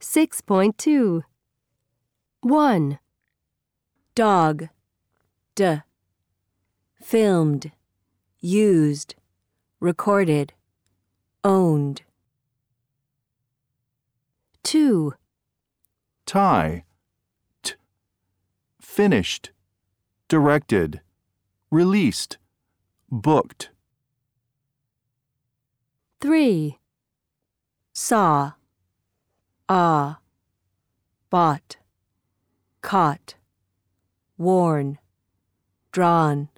6.2 1. Dog. D. Filmed, used, recorded, owned. 2. tie, t, finished, directed, released, booked, 3. Saw, ah, bought, caught, worn, drawn.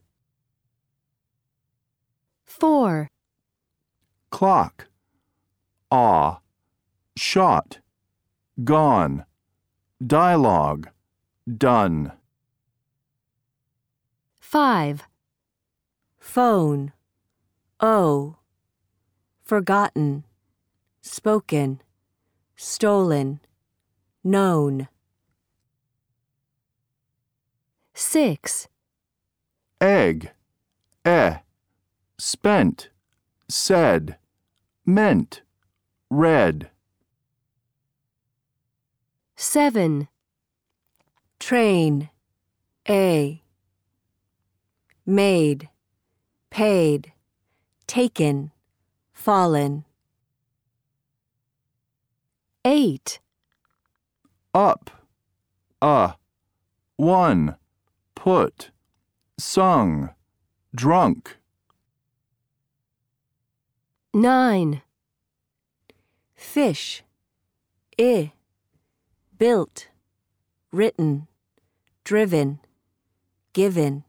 4. clock, ah, shot, gone, dialogue, done, 5. Phone, oh, forgotten, spoken, stolen, known. 6. egg, eh, spent, said, meant, read, 7. Train, a. Made, paid, taken, fallen. 8. up, a, one, put, sung, drunk, 9. Fish, i. Built, written, driven, given.